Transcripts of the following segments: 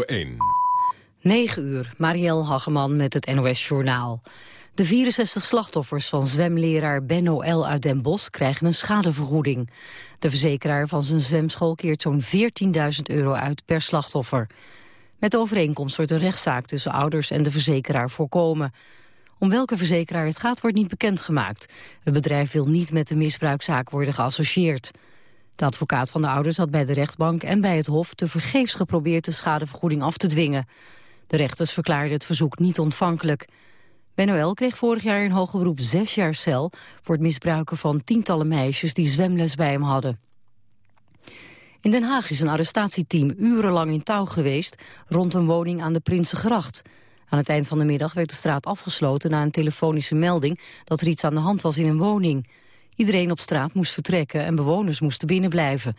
1. 9 uur, Marielle Hageman met het NOS Journaal. De 64 slachtoffers van zwemleraar Benno L. uit Den Bosch krijgen een schadevergoeding. De verzekeraar van zijn zwemschool keert zo'n 14.000 euro uit per slachtoffer. Met overeenkomst wordt een rechtszaak tussen ouders en de verzekeraar voorkomen. Om welke verzekeraar het gaat wordt niet bekendgemaakt. Het bedrijf wil niet met de misbruikzaak worden geassocieerd. De advocaat van de ouders had bij de rechtbank en bij het hof tevergeefs geprobeerd de schadevergoeding af te dwingen. De rechters verklaarden het verzoek niet ontvankelijk. Ben kreeg vorig jaar in hoger beroep zes jaar cel voor het misbruiken van tientallen meisjes die zwemles bij hem hadden. In Den Haag is een arrestatieteam urenlang in touw geweest rond een woning aan de Prinsengracht. Aan het eind van de middag werd de straat afgesloten na een telefonische melding dat er iets aan de hand was in een woning. Iedereen op straat moest vertrekken en bewoners moesten binnenblijven.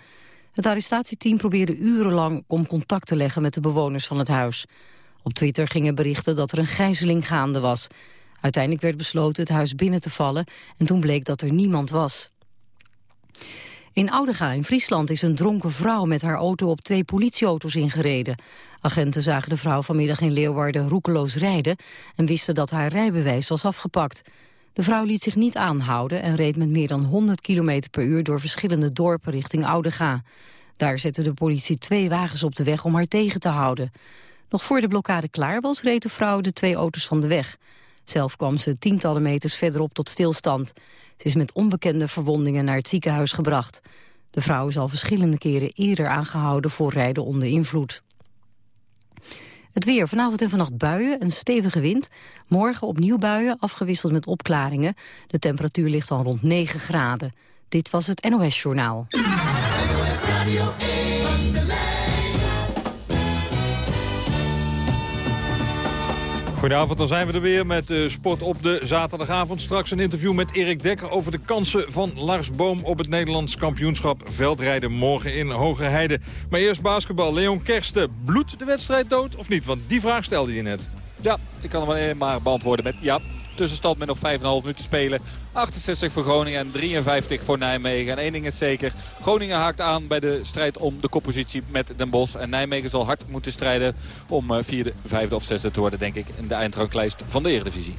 Het arrestatieteam probeerde urenlang om contact te leggen met de bewoners van het huis. Op Twitter gingen berichten dat er een gijzeling gaande was. Uiteindelijk werd besloten het huis binnen te vallen en toen bleek dat er niemand was. In Oudega in Friesland is een dronken vrouw met haar auto op twee politieauto's ingereden. Agenten zagen de vrouw vanmiddag in Leeuwarden roekeloos rijden en wisten dat haar rijbewijs was afgepakt. De vrouw liet zich niet aanhouden en reed met meer dan 100 km per uur door verschillende dorpen richting Oudega. Daar zette de politie twee wagens op de weg om haar tegen te houden. Nog voor de blokkade klaar was, reed de vrouw de twee auto's van de weg. Zelf kwam ze tientallen meters verderop tot stilstand. Ze is met onbekende verwondingen naar het ziekenhuis gebracht. De vrouw is al verschillende keren eerder aangehouden voor rijden onder invloed. Het weer. Vanavond en vannacht buien, een stevige wind. Morgen opnieuw buien, afgewisseld met opklaringen. De temperatuur ligt dan rond 9 graden. Dit was het NOS Journaal. Goedenavond, dan zijn we er weer met uh, Sport op de zaterdagavond. Straks een interview met Erik Dekker over de kansen van Lars Boom... op het Nederlands kampioenschap veldrijden morgen in Hogerheide. Maar eerst basketbal. Leon Kersten, bloedt de wedstrijd dood of niet? Want die vraag stelde je net. Ja, ik kan hem alleen maar beantwoorden met ja. Tussenstand met nog 5,5 minuten spelen. 68 voor Groningen en 53 voor Nijmegen. En één ding is zeker, Groningen haakt aan bij de strijd om de koppositie met Den Bosch. En Nijmegen zal hard moeten strijden om eh, vierde, vijfde of zesde te worden, denk ik, in de eindranglijst van de Eredivisie.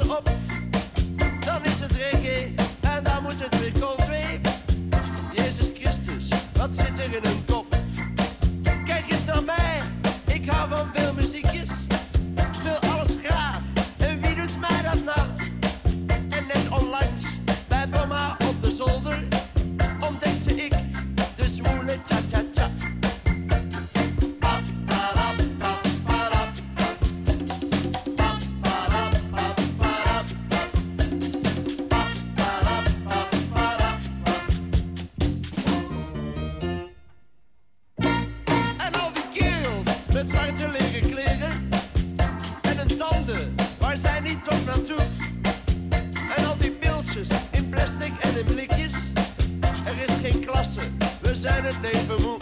op. Dan is het reggae en dan moet het weer cold wave. Jezus Christus, wat zit er in een we zijn het leven moe.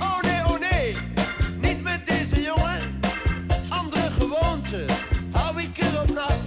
Oh nee, oh nee, niet met deze jongen. Andere gewoonte, hou ik erop na.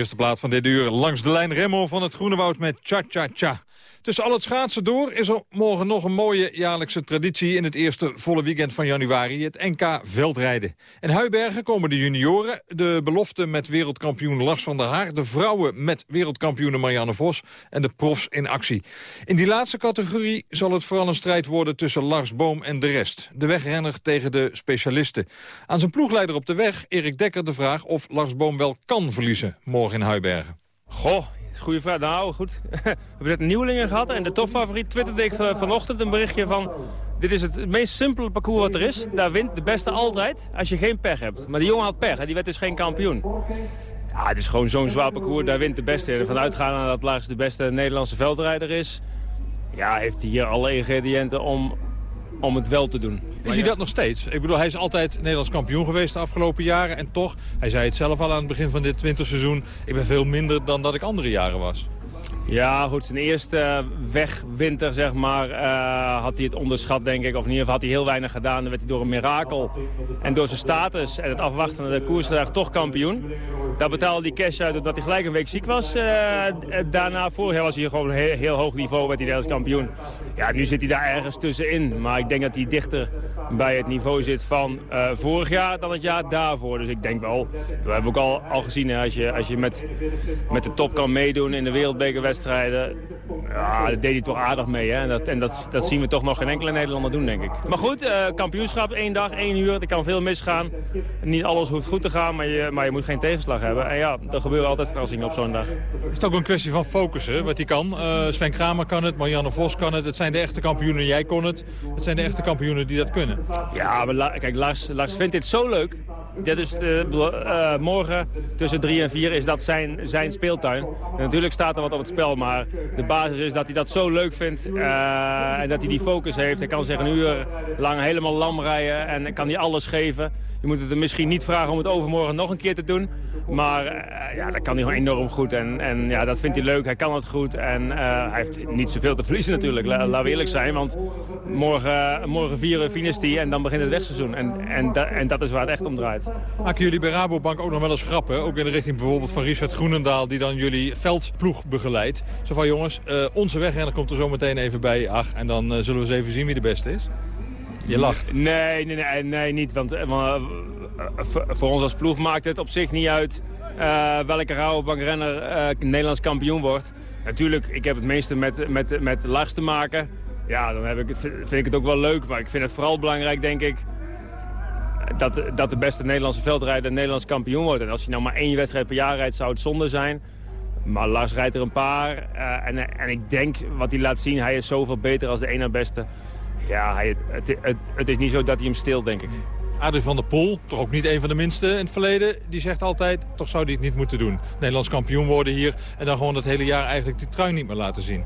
Eerste plaat van dit uur langs de lijn Remo van het Groene Woud met Cha Cha Cha. Tussen al het schaatsen door is er morgen nog een mooie jaarlijkse traditie... in het eerste volle weekend van januari, het NK Veldrijden. In Huibergen komen de junioren, de belofte met wereldkampioen Lars van der Haar... de vrouwen met wereldkampioene Marianne Vos en de profs in actie. In die laatste categorie zal het vooral een strijd worden tussen Lars Boom en de rest. De wegrenner tegen de specialisten. Aan zijn ploegleider op de weg, Erik Dekker, de vraag of Lars Boom wel kan verliezen morgen in Huibergen. Goh, Goeie vraag. Nou, goed. We hebben net nieuwelingen gehad. En de topfavoriet twitterde ik vanochtend een berichtje van... Dit is het meest simpele parcours wat er is. Daar wint de beste altijd als je geen pech hebt. Maar die jongen had pech en die werd dus geen kampioen. Ja, het is gewoon zo'n zwaar parcours. Daar wint de beste. En vanuit dat Lars de beste Nederlandse veldrijder is... Ja, heeft hij hier alle ingrediënten om, om het wel te doen. Is hij dat nog steeds? Ik bedoel, hij is altijd Nederlands kampioen geweest de afgelopen jaren. En toch, hij zei het zelf al aan het begin van dit winterseizoen... ik ben veel minder dan dat ik andere jaren was. Ja, goed. Zijn eerste wegwinter, zeg maar, uh, had hij het onderschat, denk ik. Of in ieder geval had hij heel weinig gedaan. Dan werd hij door een mirakel en door zijn status en het afwachten van de koersdag toch kampioen. Daar betaalde hij cash uit omdat hij gelijk een week ziek was. Uh, daarna, vorig jaar was hij gewoon heel, heel hoog niveau, werd hij Nederlands kampioen. Ja, nu zit hij daar ergens tussenin. Maar ik denk dat hij dichter bij het niveau zit van vorig jaar dan het jaar daarvoor. Dus ik denk wel, we hebben ook al, al gezien, als je, als je met, met de top kan meedoen in de wereldbekerwedstrijd wedstrijden. Ja, dat deed hij toch aardig mee. Hè? En, dat, en dat, dat zien we toch nog geen enkele Nederlander doen, denk ik. Maar goed, uh, kampioenschap, één dag, één uur. Er kan veel misgaan. Niet alles hoeft goed te gaan, maar je, maar je moet geen tegenslag hebben. En ja, er gebeuren altijd verrassingen op zo'n dag. Is het ook een kwestie van focussen, wat hij kan? Uh, Sven Kramer kan het, Marianne Vos kan het. Het zijn de echte kampioenen, jij kon het. Het zijn de echte kampioenen die dat kunnen. Ja, maar kijk, Lars, Lars vindt dit zo leuk. Dit is, uh, morgen tussen drie en vier is dat zijn, zijn speeltuin. Natuurlijk staat er wat op het spel, maar de basis is dat hij dat zo leuk vindt. Uh, en dat hij die focus heeft. Hij kan zich een uur lang helemaal lam rijden en kan hij alles geven. Je moet het er misschien niet vragen om het overmorgen nog een keer te doen. Maar uh, ja, dat kan hij gewoon enorm goed. En, en ja, dat vindt hij leuk. Hij kan het goed. En hij heeft niet zoveel te verliezen natuurlijk. La, laten we eerlijk zijn. Want morgen, morgen vieren finisht hij en dan begint het wegseizoen. En, en, en dat is waar het echt om draait. Maken jullie bij Rabobank ook nog wel eens grappen? Ook in de richting bijvoorbeeld van Richard Groenendaal... die dan jullie veldploeg begeleidt. Zo van jongens, uh, onze wegrenner komt er zo meteen even bij. Ach, en dan zullen we eens even zien wie de beste is. Je lacht. Nee, nee, nee, nee niet. Want voor ons als ploeg maakt het op zich niet uit welke Rabobankrenner Nederlands kampioen wordt. Natuurlijk, ik heb het meeste met, met, met Lars te maken. Ja, dan heb ik, vind ik het ook wel leuk. Maar ik vind het vooral belangrijk, denk ik... Dat, dat de beste Nederlandse veldrijder Nederlands kampioen wordt. En als hij nou maar één wedstrijd per jaar rijdt, zou het zonde zijn. Maar Lars rijdt er een paar. Uh, en, en ik denk, wat hij laat zien, hij is zoveel beter als de ene beste. Ja, hij, het, het, het, is niet zo dat hij hem stilt, denk ik. Adrie van der Poel, toch ook niet een van de minste in het verleden... die zegt altijd, toch zou hij het niet moeten doen. Nederlands kampioen worden hier en dan gewoon het hele jaar eigenlijk die trui niet meer laten zien.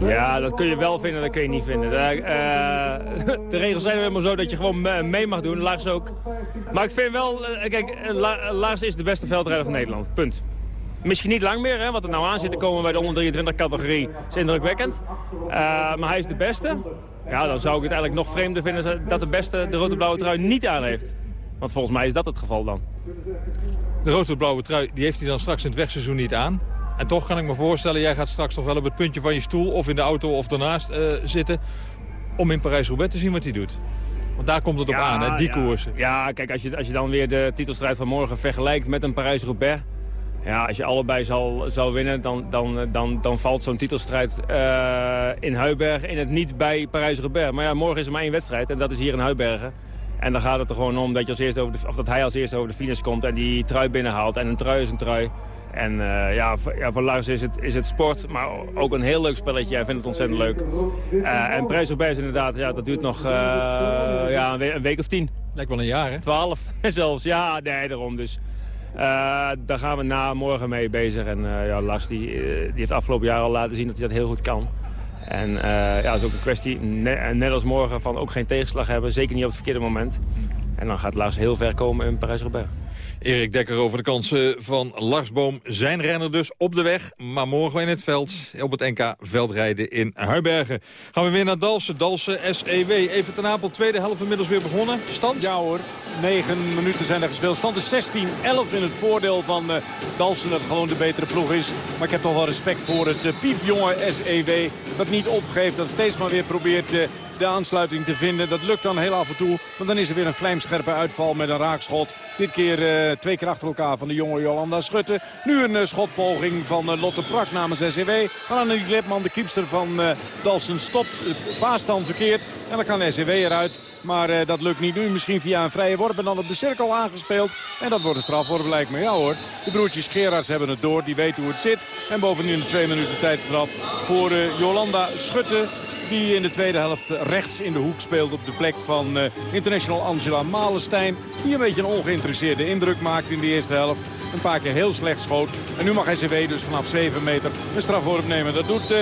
Ja, dat kun je wel vinden, dat kun je niet vinden. De, uh, de regels zijn helemaal zo dat je gewoon mee mag doen, Lars ook. Maar ik vind wel, uh, kijk, Lars is de beste veldrijder van Nederland, punt. Misschien niet lang meer, hè, wat er nou aan zit te komen bij de 123 categorie is indrukwekkend. Maar hij is de beste. Ja, dan zou ik het eigenlijk nog vreemder vinden dat de beste de rode-blauwe trui niet aan heeft. Want volgens mij is dat het geval dan. De rode-blauwe trui die heeft hij dan straks in het wegseizoen niet aan. En toch kan ik me voorstellen, jij gaat straks toch wel op het puntje van je stoel... of in de auto of daarnaast uh, zitten... om in Parijs-Roubaix te zien wat hij doet. Want daar komt het op aan, hè, die ja. koersen. Ja, kijk, als je, als je dan weer de titelstrijd van morgen vergelijkt met een Parijs-Roubaix... Ja, als je allebei zal, zal winnen, dan, dan, dan, dan valt zo'n titelstrijd uh, in Huibergen in het niet bij Parijs-Roubaix. Maar ja, morgen is er maar één wedstrijd en dat is hier in Huibergen. En dan gaat het er gewoon om dat, je als eerste over de, of dat hij als eerste over de finish komt en die trui binnenhaalt. En een trui is een trui. En uh, ja, voor, ja, voor Lars is het, is het sport, maar ook een heel leuk spelletje. Hij vindt het ontzettend leuk. Uh, en Parijs-Roubaix is inderdaad, ja, dat duurt nog ja, een, week, een week of tien. Lijkt wel een jaar, hè? Twaalf zelfs, ja, nee, daarom dus. Daar gaan we na morgen mee bezig. En ja, Lars die, die heeft afgelopen jaar al laten zien dat hij dat heel goed kan. En ja, dat is ook een kwestie, ne net als morgen, van ook geen tegenslag hebben. Zeker niet op het verkeerde moment. En dan gaat Lars heel ver komen in Parijs-Roubaix. Erik Dekker over de kansen van Lars Boom. Zijn renner dus op de weg, maar morgen in het veld. Op het NK veldrijden in Huibergen. Gaan we weer naar Dalsen. Dalsen SEW. Even ten Apel, tweede helft inmiddels weer begonnen. Stand? Ja hoor, negen minuten zijn er gespeeld. Stand is 16-11 in het voordeel van uh, Dalsen. Dat gewoon de betere ploeg is. Maar ik heb toch wel respect voor het uh, piepjonge SEW. Dat niet opgeeft, dat steeds maar weer probeert... De aansluiting te vinden. Dat lukt dan heel af en toe. Want dan is er weer een vlijmscherpe uitval met een raakschot. Dit keer uh, twee keer achter elkaar van de jonge Jolanda Schutte. Nu een uh, schotpoging van uh, Lotte Prak namens SCW. Maar Annelie Klepman, de kiepster van Dalsen, stopt. Paas dan verkeerd. En dan kan SCW eruit. Maar dat lukt niet nu. Misschien via een vrije worp en dan op de cirkel aangespeeld. En dat wordt een strafworp lijkt me. Ja hoor. De broertjes Gerards hebben het door. Die weten hoe het zit. En bovendien een twee minuten tijdstraf voor Jolanda Schutte. Die in de tweede helft rechts in de hoek speelt op de plek van international Angela Malenstein. Die een beetje een ongeïnteresseerde indruk maakt in de eerste helft. Een paar keer heel slecht schoot. En nu mag SCW dus vanaf 7 meter een strafworp nemen. Dat doet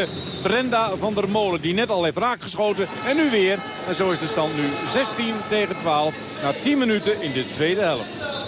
Brenda van der Molen die net al heeft raakgeschoten. En nu weer. En zo is de stand nu 16 tegen 12 na 10 minuten in de tweede helft.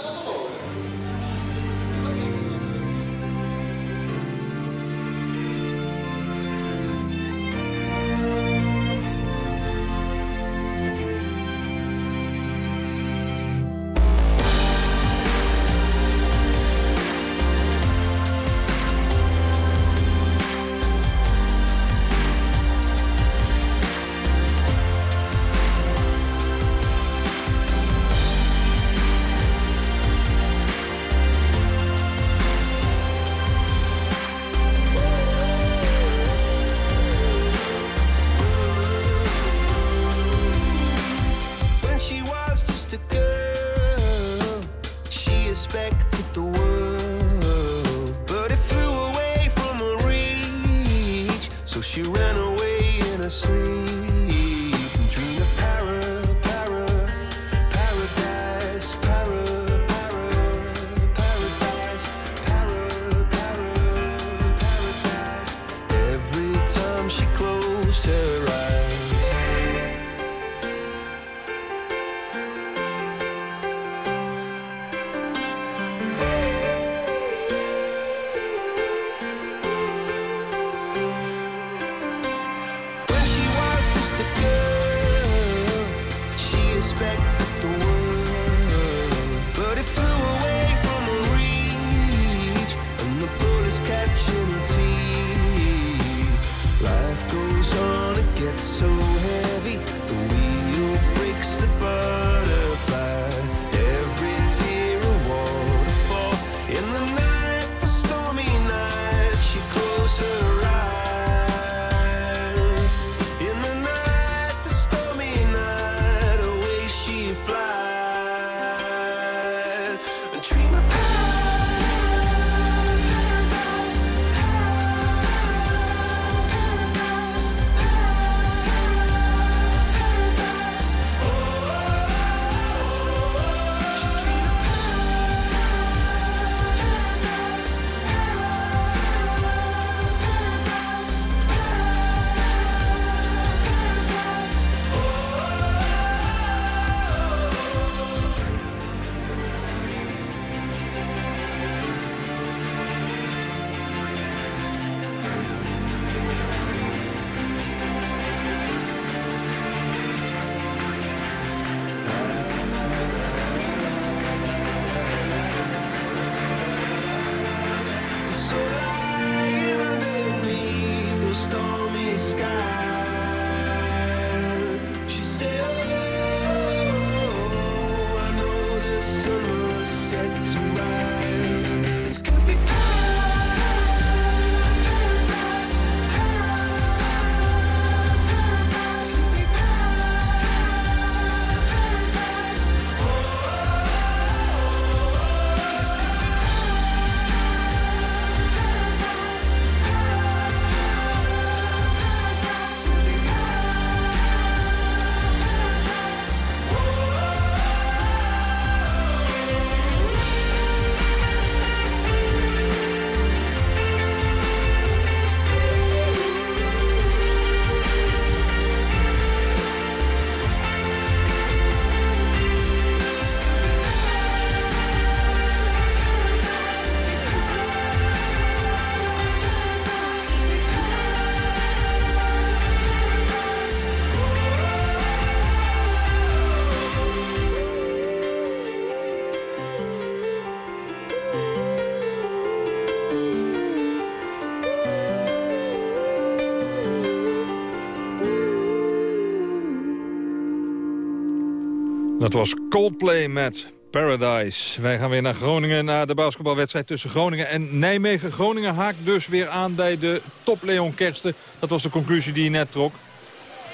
Dat was Coldplay met Paradise. Wij gaan weer naar Groningen, naar de basketbalwedstrijd tussen Groningen en Nijmegen. Groningen haakt dus weer aan bij de top Leon Kersten. Dat was de conclusie die je net trok.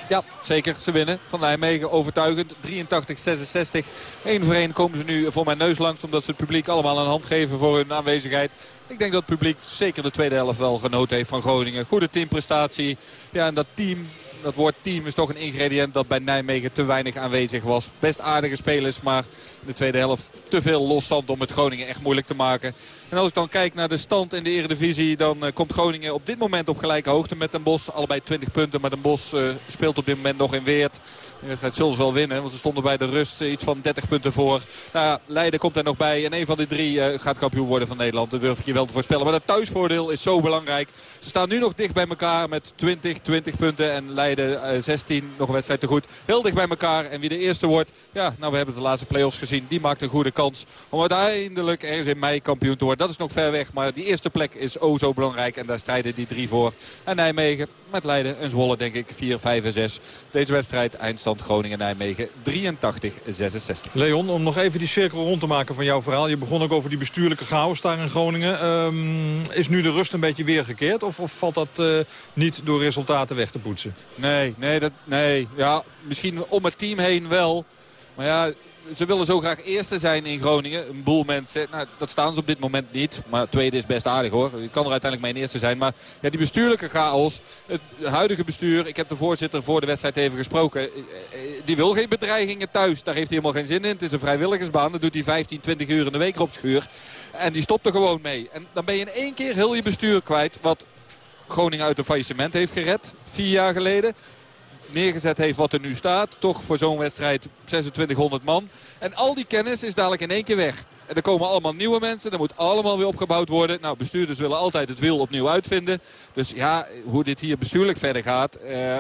Ja, zeker. Ze winnen van Nijmegen. Overtuigend. 83-66. Eén voor één komen ze nu voor mijn neus langs. Omdat ze het publiek allemaal een hand geven voor hun aanwezigheid. Ik denk dat het publiek zeker de tweede helft wel genoten heeft van Groningen. Goede teamprestatie. Ja, en dat team dat woord team is toch een ingrediënt dat bij Nijmegen te weinig aanwezig was. Best aardige spelers, maar in de tweede helft te veel loszand om het Groningen echt moeilijk te maken. En als ik dan kijk naar de stand in de Eredivisie... dan uh, komt Groningen op dit moment op gelijke hoogte met Den Bosch. Allebei 20 punten, maar Den Bosch uh, speelt op dit moment nog in Weert. De wedstrijd zullen ze wel winnen, want ze stonden bij de rust iets van 30 punten voor. Nou, Leiden komt er nog bij en een van die drie uh, gaat kampioen worden van Nederland. Dat durf ik je wel te voorspellen. Maar dat thuisvoordeel is zo belangrijk. Ze staan nu nog dicht bij elkaar met 20, 20 punten en Leiden 16. Nog een wedstrijd te goed. Heel dicht bij elkaar. En wie de eerste wordt, ja, nou we hebben de laatste play-offs gezien. Die maakt een goede kans om uiteindelijk ergens in mei kampioen te worden. Dat is nog ver weg, maar die eerste plek is oh zo belangrijk. En daar strijden die drie voor. En Nijmegen met Leiden en Zwolle denk ik 4, 5 en 6. Deze wedstrijd eindstand Groningen-Nijmegen 83-66. Leon, om nog even die cirkel rond te maken van jouw verhaal. Je begon ook over die bestuurlijke chaos daar in Groningen. Um, is nu de rust een beetje weergekeerd? Of, of valt dat uh, niet door resultaten weg te poetsen? Nee, nee, dat, nee. Ja, misschien om het team heen wel. Maar ja, ze willen zo graag eerste zijn in Groningen. Een boel mensen, nou, dat staan ze op dit moment niet. Maar tweede is best aardig hoor. Je kan er uiteindelijk mee eerste zijn. Maar ja, die bestuurlijke chaos, het huidige bestuur... Ik heb de voorzitter voor de wedstrijd even gesproken. Eh, eh, die wil geen bedreigingen thuis. Daar heeft hij helemaal geen zin in. Het is een vrijwilligersbaan. Dat doet hij 15, 20 uur in de week op schuur. En die stopt er gewoon mee. En dan ben je in één keer heel je bestuur kwijt. Wat Groningen uit een faillissement heeft gered. Vier jaar geleden neergezet heeft wat er nu staat. Toch voor zo'n wedstrijd 2600 man. En al die kennis is dadelijk in één keer weg. En er komen allemaal nieuwe mensen. Er moet allemaal weer opgebouwd worden. Nou, bestuurders willen altijd het wiel opnieuw uitvinden. Dus ja, hoe dit hier bestuurlijk verder gaat... Uh,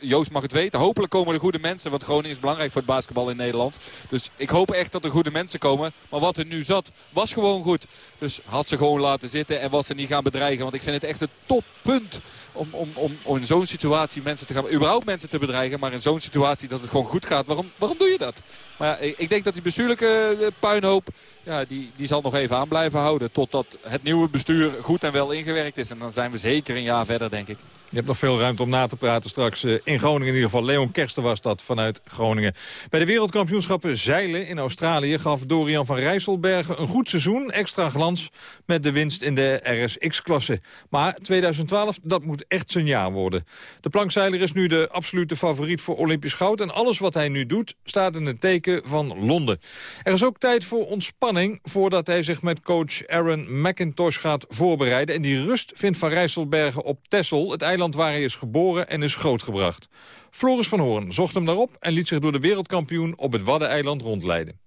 Joost mag het weten. Hopelijk komen er goede mensen. Want Groningen is belangrijk voor het basketbal in Nederland. Dus ik hoop echt dat er goede mensen komen. Maar wat er nu zat, was gewoon goed. Dus had ze gewoon laten zitten en was ze niet gaan bedreigen. Want ik vind het echt het toppunt om, om, om, om in zo'n situatie mensen te gaan... überhaupt mensen te bedreigen, maar in zo'n situatie dat het gewoon goed gaat. Waarom, waarom doe je dat? Maar ja, ik denk dat die bestuurlijke eh, puinhoop... Ja, die, die zal nog even aan blijven houden. Totdat het nieuwe bestuur goed en wel ingewerkt is. En dan zijn we zeker een jaar verder, denk ik. Je hebt nog veel ruimte om na te praten straks. Eh, in Groningen in ieder geval. Leon Kersten was dat vanuit Groningen. Bij de wereldkampioenschappen zeilen in Australië... gaf Dorian van Rijsselbergen een goed seizoen. Extra glans met de winst in de RSX-klasse. Maar 2012, dat moet echt zijn jaar worden. De plankzeiler is nu de absolute favoriet voor Olympisch goud. En alles wat hij nu doet, staat in het teken van Londen. Er is ook tijd voor ontspanning... voordat hij zich met coach Aaron McIntosh gaat voorbereiden. En die rust vindt Van Rijsselbergen op Texel, het eiland waar hij is geboren en is grootgebracht. Floris van Hoorn zocht hem daarop en liet zich door de wereldkampioen op het Waddeneiland rondleiden.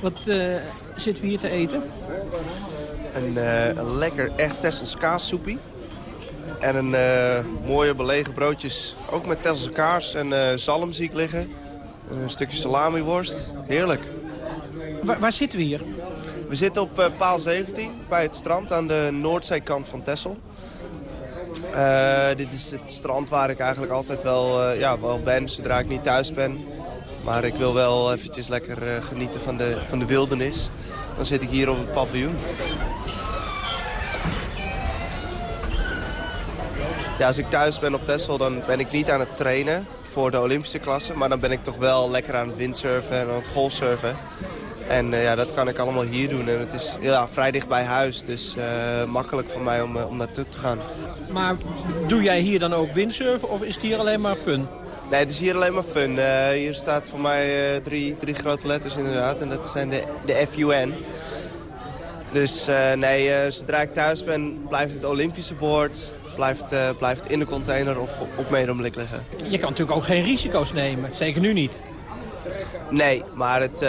Wat uh, zitten we hier te eten? Een, uh, een lekker echt Tessels kaassoepie. En een uh, mooie belegen broodjes, ook met Tessels kaas en zalm zie ik liggen. Een stukje salamiworst, heerlijk. Waar, waar zitten we hier? We zitten op uh, paal 17 bij het strand aan de noordzeekant van Texel. Uh, dit is het strand waar ik eigenlijk altijd wel, uh, ja, wel ben, zodra ik niet thuis ben. Maar ik wil wel eventjes lekker genieten van de, van de wildernis. Dan zit ik hier op het paviljoen. Ja, als ik thuis ben op Texel, dan ben ik niet aan het trainen voor de Olympische klasse. Maar dan ben ik toch wel lekker aan het windsurfen en aan het golfsurfen. En uh, ja, dat kan ik allemaal hier doen. En het is ja, vrij dicht bij huis, dus uh, makkelijk voor mij om, uh, om naartoe te gaan. Maar doe jij hier dan ook windsurfen of is het hier alleen maar fun? Nee, het is hier alleen maar fun. hier staat voor mij drie, drie grote letters inderdaad. En dat zijn de, de FUN. Dus nee, zodra ik thuis ben, blijft het Olympische boord blijft, blijft in de container of op medemblik liggen. Je kan natuurlijk ook geen risico's nemen, zeker nu niet. Nee, maar het,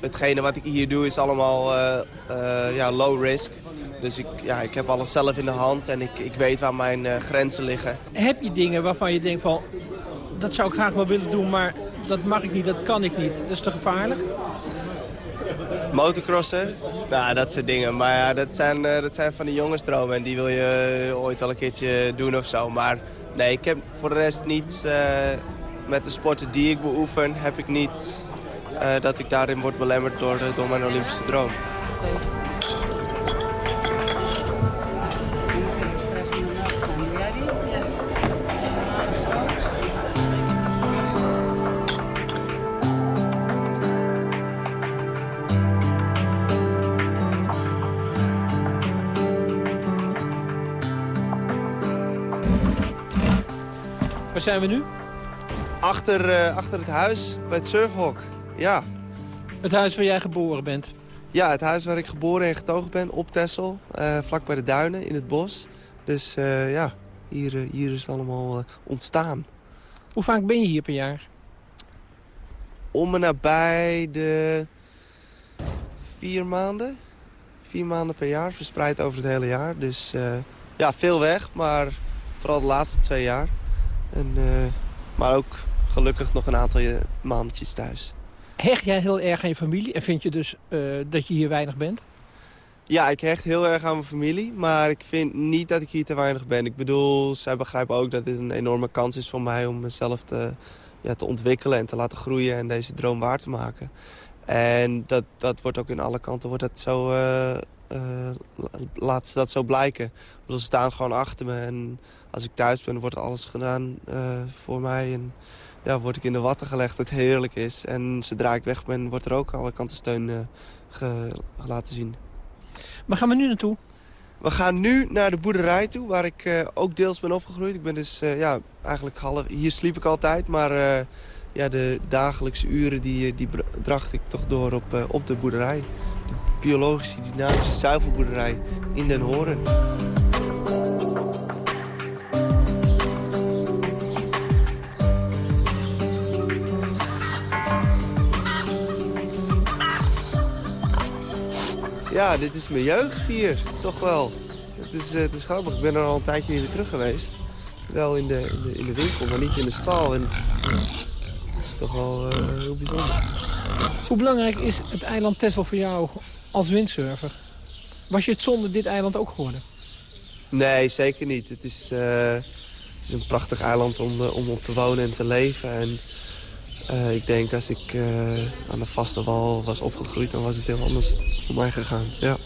hetgene wat ik hier doe is allemaal uh, uh, ja, low risk. Dus ik, ja, ik heb alles zelf in de hand en ik, ik weet waar mijn uh, grenzen liggen. Heb je dingen waarvan je denkt van, dat zou ik graag wel willen doen, maar dat mag ik niet, dat kan ik niet. Dat is te gevaarlijk? Motocrossen? Nou, dat soort dingen. Maar ja, dat zijn, uh, dat zijn van de jongensdromen en die wil je ooit al een keertje doen of zo. Maar nee, ik heb voor de rest niet... Uh, met de sporten die ik beoefen, heb ik niet uh, dat ik daarin word belemmerd door, door mijn Olympische droom. Waar zijn we nu? Achter, uh, achter het huis, bij het surfhok. Ja. Het huis waar jij geboren bent? Ja, het huis waar ik geboren en getogen ben, op Texel. Uh, vlak bij de duinen, in het bos. Dus uh, ja, hier, hier is het allemaal ontstaan. Hoe vaak ben je hier per jaar? Om en nabij de vier maanden. Vier maanden per jaar, verspreid over het hele jaar. Dus ja, veel weg, maar vooral de laatste twee jaar. En, maar ook gelukkig nog een aantal maandjes thuis. Hecht jij heel erg aan je familie en vind je dus uh, dat je hier weinig bent? Ja, ik hecht heel erg aan mijn familie, maar ik vind niet dat ik hier te weinig ben. Ik bedoel, zij begrijpen ook dat dit een enorme kans is voor mij om mezelf te, ja, te ontwikkelen en te laten groeien en deze droom waar te maken. En dat, dat wordt ook in alle kanten wordt dat zo, uh, uh, laat ze dat zo blijken. Ze staan gewoon achter me en als ik thuis ben wordt alles gedaan voor mij. En, ja, word ik in de watten gelegd dat het heerlijk is. En zodra ik weg ben, wordt er ook alle kanten steun uh, laten zien. Waar gaan we nu naartoe? We gaan nu naar de boerderij toe, waar ik uh, ook deels ben opgegroeid. Ik ben dus, uh, ja, eigenlijk half... Hier sliep ik altijd, maar ja, de dagelijkse uren die, die bracht ik toch door op, op de boerderij. De biologische, dynamische zuivelboerderij in Den Horen. Ja, dit is mijn jeugd hier, toch wel. Het is, het is grappig, ik ben er al een tijdje niet meer terug geweest. Wel in de, in de, in de winkel, maar niet in de stal. En, dat is toch wel uh, heel bijzonder. Hoe belangrijk is het eiland Texel voor jou als windsurfer? Was je het zonder dit eiland ook geworden? Nee, zeker niet. Het is, uh, het is een prachtig eiland om, uh, om op te wonen en te leven. En uh, ik denk als ik uh, aan de vaste wal was opgegroeid, dan was het heel anders voor mij gegaan. Ja.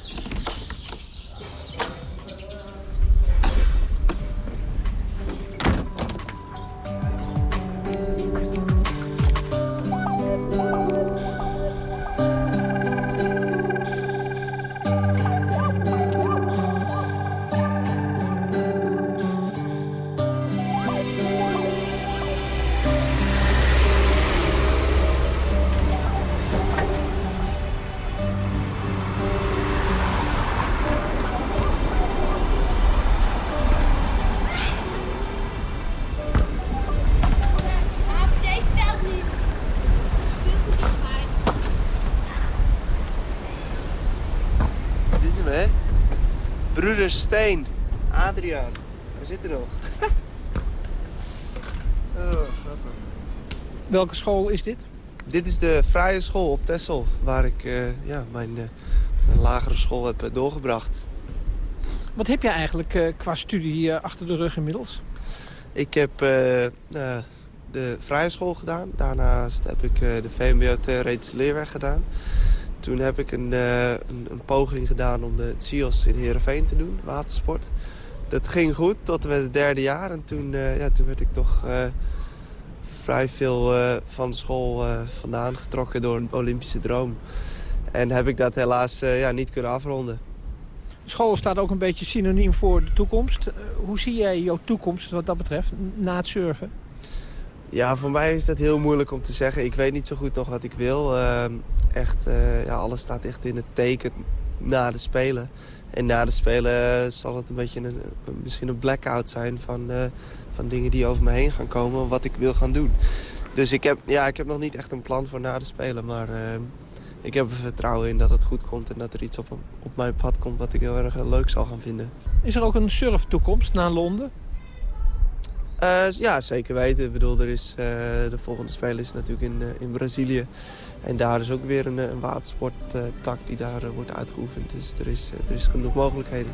Welke school is dit? Dit is de Vrije School op Texel, waar ik uh, ja, mijn, uh, mijn, lagere school heb uh, doorgebracht. Wat heb je eigenlijk qua studie achter de rug inmiddels? Ik heb de Vrije School gedaan. Daarnaast heb ik de VMBO Theoretische Leerweg gedaan. Toen heb ik een, een, een, poging gedaan om de CIOS in Heerenveen te doen, watersport. Dat ging goed tot en met het derde jaar. En toen, ja, toen werd ik toch vrij veel van de school vandaan getrokken door een Olympische droom. En heb ik dat helaas ja, niet kunnen afronden. School staat ook een beetje synoniem voor de toekomst. hoe zie jij jouw toekomst wat dat betreft, na het surfen? Ja, voor mij is dat heel moeilijk om te zeggen. Ik weet niet zo goed nog wat ik wil. Uh, echt, ja, alles staat echt in het teken na de Spelen. En na de Spelen zal het een beetje een, misschien een blackout zijn van, van dingen die over me heen gaan komen. Wat ik wil gaan doen. Dus ik heb, ja, ik heb nog niet echt een plan voor na de Spelen. Maar ehm, ik heb er vertrouwen in dat het goed komt. En dat er iets op, op mijn pad komt wat ik heel erg leuk zal gaan vinden. Is er ook een surftoekomst na Londen? Uh, ja, zeker weten. Ik bedoel, er is, uh, de volgende speler is natuurlijk in, uh, in Brazilië. En daar is ook weer een, een watersporttak die daar wordt uitgeoefend. Dus er is, er is genoeg mogelijkheden.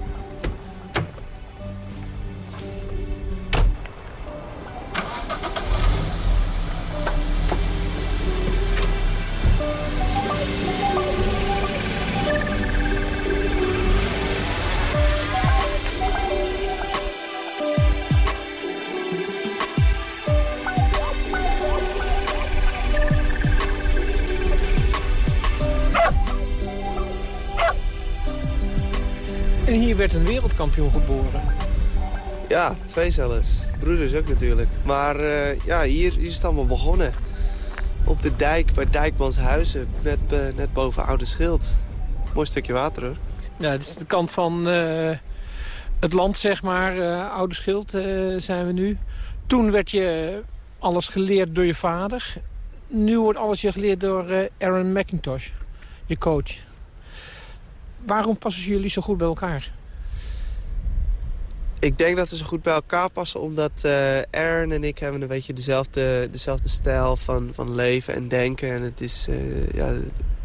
Werd een wereldkampioen geboren. Ja, twee zelfs. Broeders ook natuurlijk. Maar uh, ja, hier, hier is het allemaal begonnen. Op de dijk bij Dijkmans Huizen, net, uh, net boven Oude Schild. Mooi stukje water hoor. Ja, het is de kant van uh, het land, zeg maar. Oude Schild zijn we nu. Toen werd je alles geleerd door je vader. Nu wordt alles je geleerd door Aaron McIntosh, je coach. Waarom passen jullie zo goed bij elkaar? Ik denk dat zo goed bij elkaar passen, omdat uh, Aaron en ik hebben een beetje dezelfde, dezelfde stijl van, van leven en denken. En het, is, uh, ja,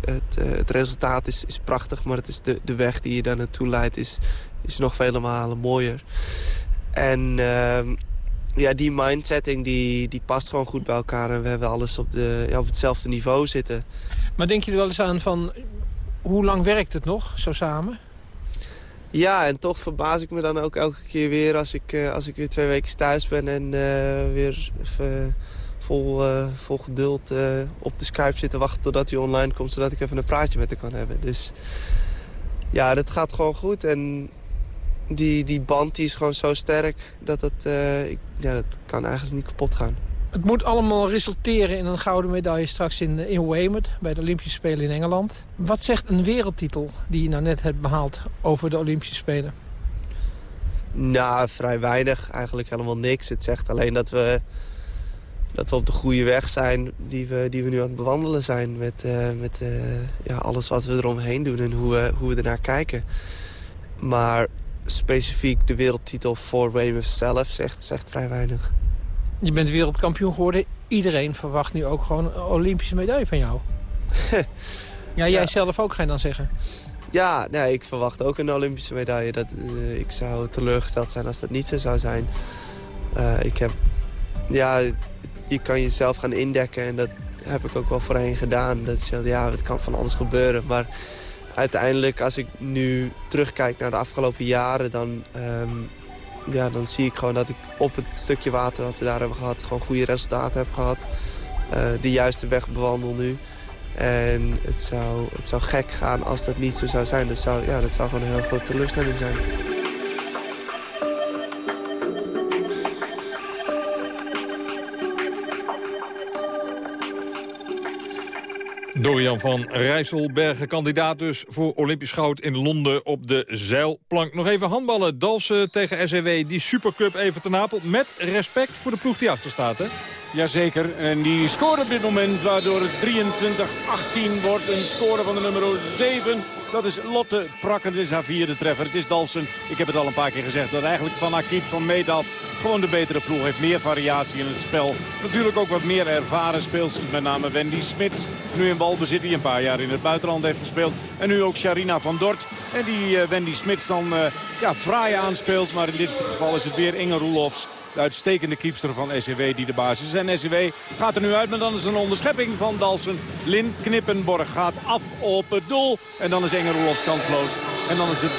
het, uh, het resultaat is, is prachtig, maar het is de, de weg die je daar naartoe leidt is, is nog vele malen mooier. En ehm, ja, die mindsetting die, die past gewoon goed bij elkaar. En we hebben alles op, de, ja, op hetzelfde niveau zitten. Maar denk je er wel eens aan van, hoe lang werkt het nog zo samen? Ja, en toch verbaas ik me dan ook elke keer weer als ik, uh, als ik weer twee weken thuis ben en uh, weer even vol, vol geduld op de Skype zitten wachten totdat hij online komt, zodat ik even een praatje met hem kan hebben. Dus ja, dat gaat gewoon goed en die, die band die is gewoon zo sterk dat het, ik, ja, dat kan eigenlijk niet kapot gaan. Het moet allemaal resulteren in een gouden medaille straks in, in Weymouth... bij de Olympische Spelen in Engeland. Wat zegt een wereldtitel die je nou net hebt behaald over de Olympische Spelen? Nou, vrij weinig. Eigenlijk helemaal niks. Het zegt alleen dat we, dat we op de goede weg zijn die we, die we nu aan het bewandelen zijn. Met, uh, met uh, ja, alles wat we eromheen doen en hoe we, hoe we ernaar kijken. Maar specifiek de wereldtitel voor Weymouth zelf zegt, zegt vrij weinig. Je bent wereldkampioen geworden. Iedereen verwacht nu ook gewoon een Olympische medaille van jou. ja, jij zelf ook, ga je dan zeggen? Ja, nee, ik verwacht ook een Olympische medaille. Dat, uh, ik zou teleurgesteld zijn als dat niet zo zou zijn. Uh, ik heb, ja, je kan jezelf gaan indekken en dat heb ik ook wel voorheen gedaan. Dat is, ja, het kan van alles gebeuren. Maar uiteindelijk, als ik nu terugkijk naar de afgelopen jaren... dan um, ja, dan zie ik gewoon dat ik op het stukje water wat we daar hebben gehad... gewoon goede resultaten heb gehad. Uh, de juiste weg bewandel nu. En het zou, het zou gek gaan als dat niet zo zou zijn. Dat zou, ja, dat zou gewoon een heel grote teleurstelling zijn. Dorian van Rijsselbergen, kandidaat dus voor Olympisch goud in Londen op de zeilplank. Nog even handballen, Dalsen tegen SEW, die Supercup even te Napel. Met respect voor de ploeg die achter staat, hè? Jazeker, en die scoort op dit moment, waardoor het 23-18 wordt. Een score van de nummer 7 dat is Lotte Prakken, dit is haar vierde treffer. Het is Dalsen, ik heb het al een paar keer gezegd, dat eigenlijk van Akiet van Meedaf gewoon de betere ploeg heeft. Meer variatie in het spel. Natuurlijk ook wat meer ervaren speelsters, met name Wendy Smits. Nu in balbezit, die een paar jaar in het buitenland heeft gespeeld. En nu ook Sharina van Dort. En die uh, Wendy Smits dan uh, ja, fraai aanspeelt. Maar in dit geval is het weer Inge Roelofs de uitstekende keepster van SCW die de basis is. En SCW gaat er nu uit, maar dan is een onderschepping van Dalsen. Lin Knippenborg gaat af op het doel. En dan is Engerolos kansloos. En dan is het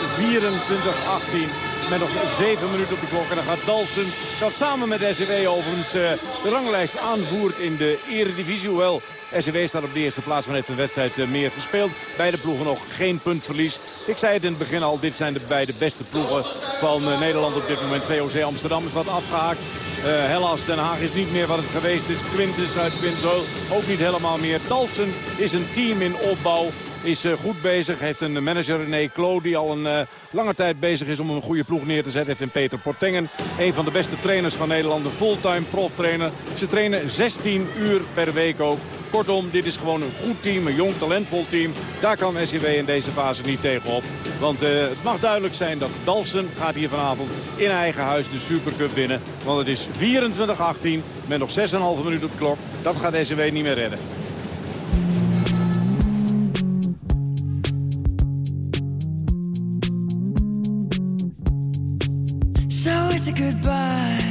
24-18 met nog 7 minuten op de klok. En dan gaat Dalsen, dat samen met SCW overigens uh, de ranglijst aanvoert in de eredivisie. Hoewel SCW staat op de eerste plaats, maar heeft de wedstrijd uh, meer gespeeld. Beide ploegen nog geen puntverlies. Ik zei het in het begin al, dit zijn de beide beste ploegen van uh, Nederland op dit moment. VOC Amsterdam is wat afgehaakt. Uh, Hellas Den Haag is niet meer wat het geweest is. Quintus uit Quinto ook niet helemaal meer. Dalsen is een team in opbouw is goed bezig. Heeft een manager René Klo die al een lange tijd bezig is om een goede ploeg neer te zetten. Heeft in Peter Portengen, een van de beste trainers van Nederland, een fulltime proftrainer. Ze trainen 16 uur per week ook Kortom, dit is gewoon een goed team, een jong, talentvol team. Daar kan SCW in deze fase niet tegenop. Want uh, het mag duidelijk zijn dat Dalsen gaat hier vanavond in eigen huis de Supercup winnen. Want het is 24-18 met nog 6,5 minuten op de klok. Dat gaat SCW niet meer redden. So it's a goodbye.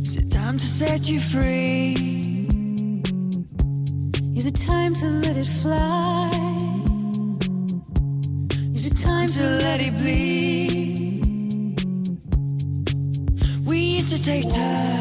Is it time to set you free? Time to let it fly? Is it time to let it bleed? We used to take time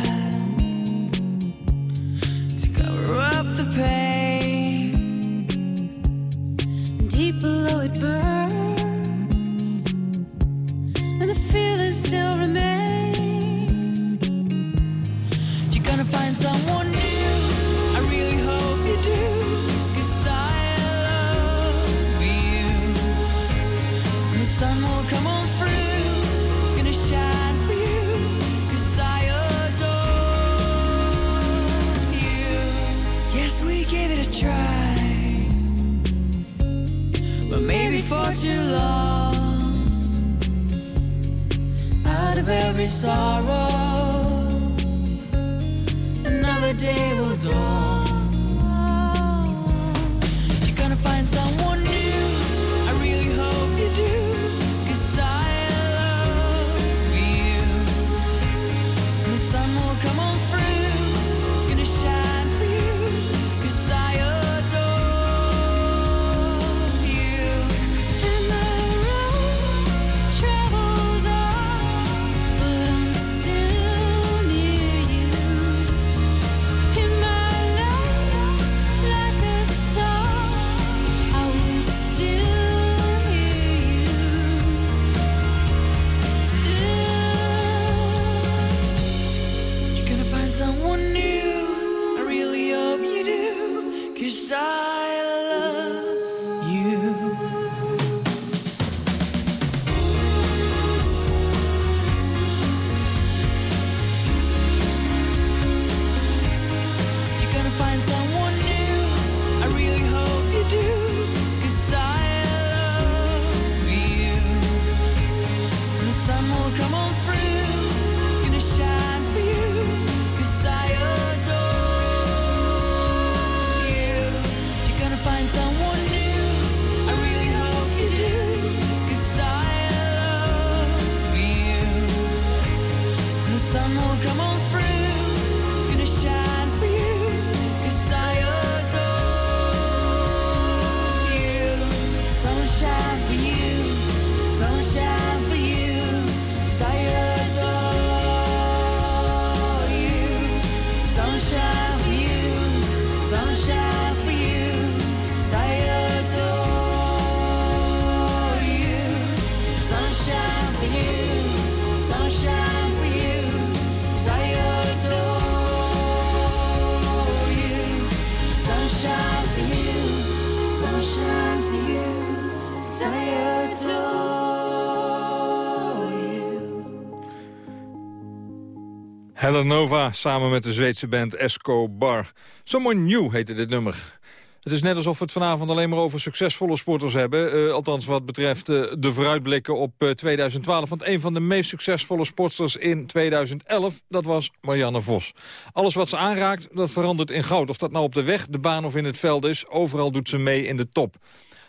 Helen Nova samen met de Zweedse band Esco Bar. Someone New heette dit nummer. Het is net alsof we het vanavond alleen maar over succesvolle sporters hebben. Eh, althans wat betreft eh, de vooruitblikken op eh, 2012. Want een van de meest succesvolle sportsters in 2011, dat was Marianne Vos. Alles wat ze aanraakt, dat verandert in goud. Of dat nou op de weg, de baan of in het veld is, overal doet ze mee in de top.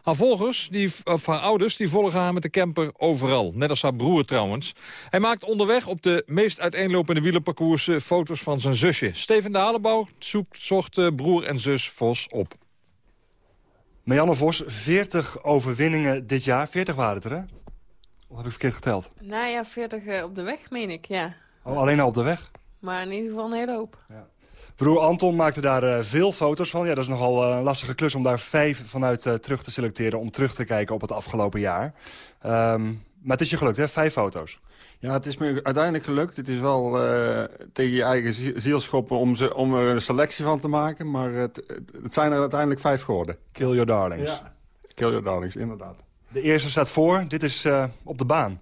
Haar volgers, die, of haar ouders, die volgen haar met de camper overal. Net als haar broer trouwens. Hij maakt onderweg op de meest uiteenlopende wielerparcoursen foto's van zijn zusje. Steven de Halenbouw zoekt, zocht eh, broer en zus Vos op. Marianne Vos, 40 overwinningen dit jaar. 40 waren het er, hè? Of heb ik verkeerd geteld? Nou ja, 40 eh, op de weg, meen ik, ja. Oh, alleen al op de weg? Maar in ieder geval een hele hoop. Broer Anton maakte daar eh, veel foto's van. Ja, dat is nogal eh, een lastige klus om daar vijf vanuit eh, terug te selecteren... om terug te kijken op het afgelopen jaar. Ehm, maar het is je gelukt, hè? Vijf foto's. Ja, het is me uiteindelijk gelukt. Het is wel tegen je eigen zie- zielschoppen om, ze, om er een selectie van te maken. Maar het, het- zijn er uiteindelijk vijf geworden. Kill Your Darlings. Ja. Kill Your Darlings, inderdaad. De eerste staat voor. Dit is op de baan.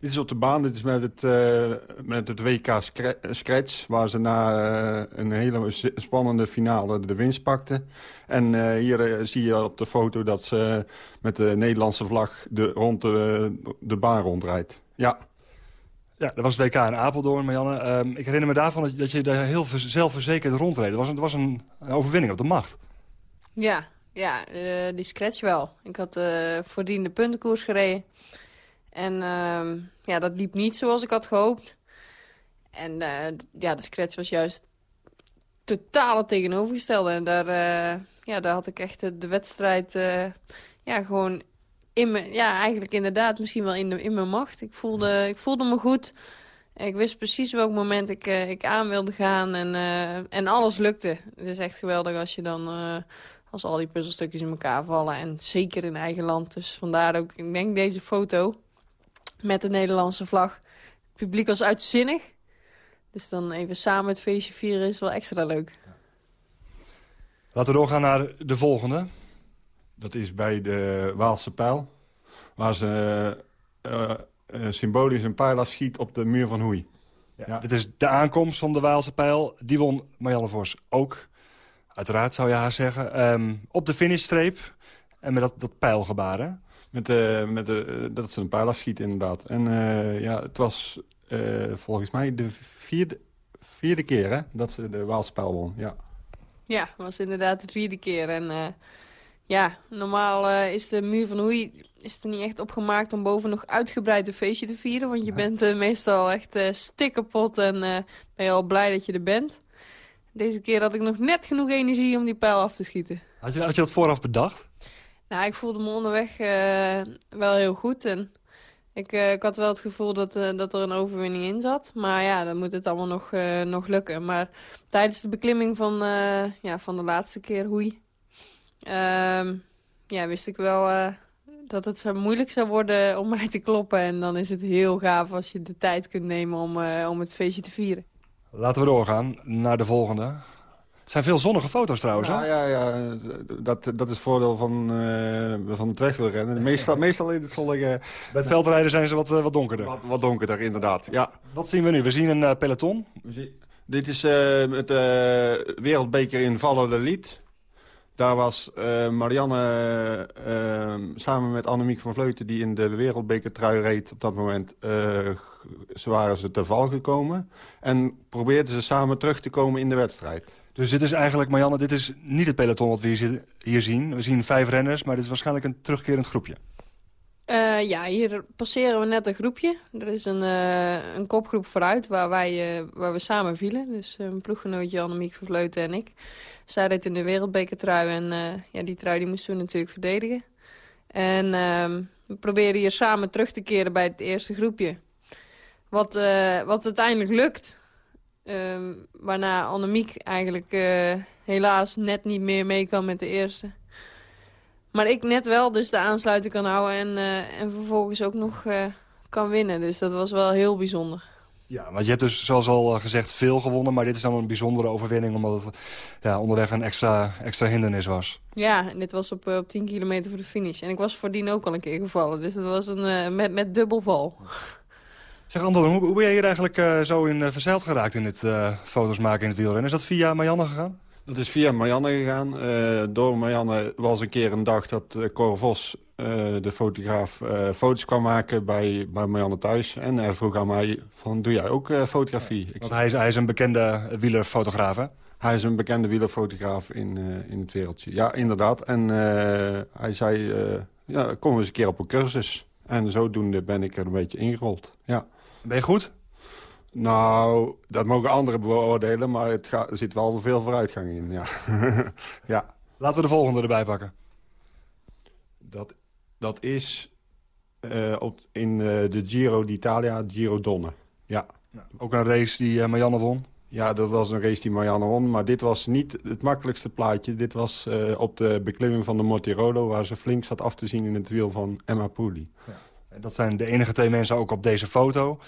Dit is op de baan, dit is met het, eh, met het WK Scra- Scratch... waar ze na eh, een hele spannende finale de winst pakten. En eh, hier zie je op de foto dat ze met de Nederlandse vlag de, rond de, de baan rondrijdt. Ja. Ja, dat was het WK in Apeldoorn, Marianne. Ehm, ik herinner me daarvan dat, dat je daar heel ver- zelfverzekerd rondreed. Dat was, een, dat was een, een overwinning op de macht. Ja, ja die scratch wel. Ik had eh voordien de puntenkoers gereden. En ehm, ja, dat liep niet zoals ik had gehoopt. En eh, ja, de scratch was juist totaal het tegenovergestelde. En daar, eh, ja, daar had ik echt de, wedstrijd eh, ja, gewoon in me, ja, eigenlijk inderdaad misschien wel in, in mijn macht. Ik voelde, ik voelde me goed. Ik wist precies welk moment ik, ik aan wilde gaan en, en alles lukte. Het is echt geweldig als je dan, als al die puzzelstukjes in elkaar vallen. En zeker in eigen land. Dus vandaar ook, ik denk deze foto met de Nederlandse vlag. Het publiek was uitzinnig. Dus dan even samen het feestje vieren is wel extra leuk. Laten we doorgaan naar de volgende. Dat is bij de Waalse Pijl. Waar ze eh, eh, symbolisch een pijl afschiet op de muur van Hoei. Ja. Dit is de aankomst van de Waalse pijl. Die won Marianne Vos ook. Uiteraard zou je haar zeggen. Ehm, op de finishstreep. En met dat, dat pijlgebaar, hè? Met de, met de, eh, dat ze een pijl afschiet, inderdaad. En eh, ja, het was eh, volgens mij de vierde, vierde keer hè, dat ze de Waalse Pijl won. Ja. Ja, het was inderdaad de vierde keer. En eh, ja, normaal eh, is de muur van Hoei is er niet echt op gemaakt om boven nog uitgebreid een feestje te vieren. Want je bent eh, meestal echt eh stikkepot en eh, ben je al blij dat je er bent. Deze keer had ik nog net genoeg energie om die pijl af te schieten. Had je, had je dat vooraf bedacht? Nou, ik voelde me onderweg eh, wel heel goed. En ik, eh, ik had wel het gevoel dat, eh, dat er een overwinning in zat. Maar ja, dan moet het allemaal nog, nog lukken. Maar tijdens de beklimming van, ja, van de laatste keer, hoei... ehm, ja, wist ik wel dat het zo moeilijk zou worden om mij te kloppen. En dan is het heel gaaf als je de tijd kunt nemen om, om het feestje te vieren. Laten we doorgaan naar de volgende. Het zijn veel zonnige foto's trouwens, Ja, hè? ja, ja. Dat, dat is het voordeel van, eh, van het wegwielrennen. Meestal, meestal in het zonnige... Bij het veldrijden zijn ze wat, eh, wat donkerder. Wat, wat donkerder, inderdaad. Ja. Wat zien we nu? We zien een eh, peloton. Dit is het wereldbeker in Valle de Lied. Daar was Marianne samen met Annemiek van Vleuten... die in de wereldbekertrui reed op dat moment... ze waren ze te val gekomen. En probeerden ze samen terug te komen in de wedstrijd. Dus dit is eigenlijk, Marianne, dit is niet het peloton wat we hier, zi- hier zien. We zien vijf renners, maar dit is waarschijnlijk een terugkerend groepje. Eh, ja, hier passeren we net een groepje. Er is een, eh, een kopgroep vooruit waar, wij, eh, waar we samen vielen. Dus een ploeggenootje Annemiek van Vleuten en ik. Zij reed in de wereldbekertrui en ja, die trui die moesten we natuurlijk verdedigen. En ehm, we proberen hier samen terug te keren bij het eerste groepje. Wat, wat uiteindelijk lukt. Ehm, waarna Annemiek eigenlijk eh, helaas net niet meer mee kan met de eerste. Maar ik net wel, dus de aansluiting kan houden en, eh, en vervolgens ook nog eh, kan winnen. Dus dat was wel heel bijzonder. Ja, want je hebt dus zoals al gezegd veel gewonnen... maar dit is dan een bijzondere overwinning... omdat het ja, onderweg een extra, extra hindernis was. Ja, en dit was op, op 10 kilometer voor de finish. En ik was voordien ook al een keer gevallen. Dus dat was een, met, met dubbelval. Zeg Anton, hoe, hoe ben jij hier eigenlijk eh, zo in uh, verzeild geraakt... in het eh, foto's maken in het wielrennen? Is dat via Marianne gegaan? Dat is via Marianne gegaan. Eh, door Marianne was een keer een dag dat Cor Vos, de fotograaf, foto's kwam maken bij, bij Marianne thuis. En hij vroeg aan mij, van, doe jij ook fotografie? Want hij is, hij is een bekende wielerfotograaf, hè? Hij is een bekende wielerfotograaf in, in het wereldje. Ja, inderdaad. En hij zei, ja, kom eens een keer op een cursus. En zodoende ben ik er een beetje ingerold, ja. Ben je goed? Nou, dat mogen anderen beoordelen, maar het gaat, er zit wel veel vooruitgang in, ja. ja. Laten we de volgende erbij pakken. Dat, dat is uh, op, in uh, de Giro d'Italia, Giro Donne, ja. Nou, ook een race die uh, Marianne won? Ja, dat was een race die Marianne won, maar dit was niet het makkelijkste plaatje. Dit was op de beklimming van de Mortirolo, waar ze flink zat af te zien in het wiel van Emma Pooley. Ja. Dat zijn de enige twee mensen ook op deze foto.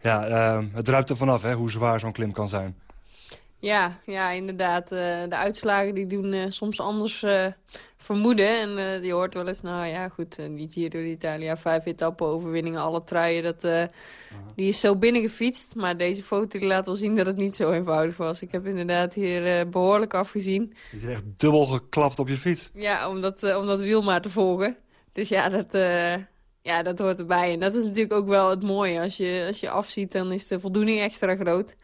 Ja, uh, het ruikt er vanaf hè, hoe zwaar zo'n klim kan zijn. Ja, ja inderdaad. eh, de uitslagen die doen eh, soms anders eh, vermoeden. En je hoort wel eens, nou ja, goed, eh, die Giro d'Italia, vijf etappen, overwinningen, alle truien. Dat, Die is zo binnengefietst. Maar deze foto die laat wel zien dat het niet zo eenvoudig was. Ik heb inderdaad hier eh, behoorlijk afgezien. Je zit echt dubbel geklapt op je fiets. Ja, om dat, om dat wiel maar te volgen. Dus ja dat, ja, dat hoort erbij. En dat is natuurlijk ook wel het mooie. Als je, als je afziet, dan is de voldoening extra groot.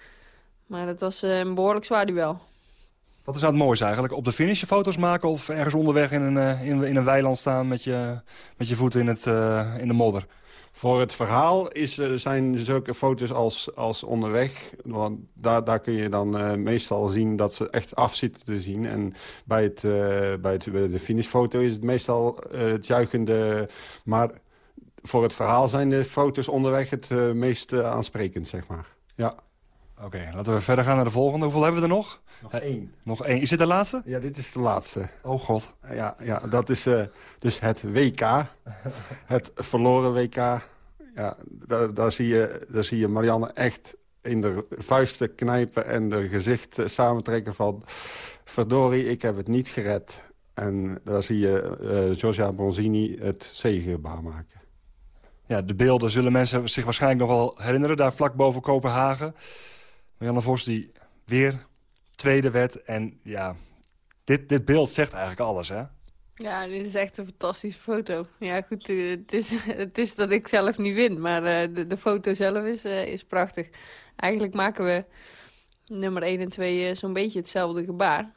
Maar dat was eh, een behoorlijk zwaar duel. Wat is nou het mooiste eigenlijk? Op de finish je foto's maken of ergens onderweg in een, eh, in, in een weiland staan met je, met je voeten in, het, eh, in de modder? Voor het verhaal is, zijn zulke foto's als, als onderweg. Want daar, daar kun je dan eh, meestal zien dat ze echt af zitten te zien. En bij, het, eh, bij, het, bij de finishfoto is het meestal eh, het juichende. Maar voor het verhaal zijn de foto's onderweg het eh, meest eh, aansprekend, zeg maar. Ja. Oké, laten we verder gaan naar de volgende. Hoeveel hebben we er nog? Nog Eh, één. Nog één. Is dit de laatste? Ja, dit is de laatste. Oh god. Ja, ja dat is eh, dus het WK. het verloren WK. Ja, daar, daar, zie je, daar zie je Marianne echt in de vuisten knijpen en de gezicht samentrekken van... verdorie, ik heb het niet gered. En daar zie je eh Giorgia Bronzini het zegenbaar maken. Ja, de beelden zullen mensen zich waarschijnlijk nog wel herinneren. Daar vlak boven Kopenhagen. Marianne Vos die weer tweede werd. En ja, dit, dit beeld zegt eigenlijk alles, hè? Ja, dit is echt een fantastische foto. Ja, goed, eh, het is, het is dat ik zelf niet win, maar eh, de, de foto zelf is, eh, is prachtig. Eigenlijk maken we nummer 1 en 2 zo'n beetje hetzelfde gebaar.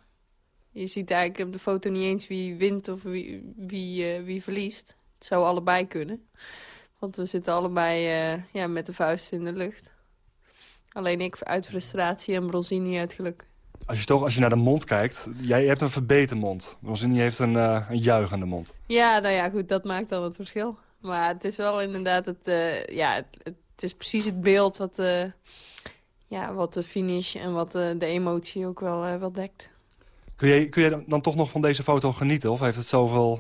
Je ziet eigenlijk op de foto niet eens wie wint of wie, wie, wie verliest. Het zou allebei kunnen. Want we zitten allebei eh, ja, met de vuist in de lucht. Alleen ik uit frustratie en Bronzini uit geluk. Als je, toch, als je naar de mond kijkt, jij hebt een verbeten mond. Rosini heeft een, eh, een juichende mond. Ja, nou ja, goed, dat maakt dan het verschil. Maar het is wel inderdaad het, eh, ja, het, het is precies het beeld wat, ja, wat de finish en wat de emotie ook wel, wel dekt. Kun je, kun je dan- dan toch nog van deze foto genieten? Of heeft het zoveel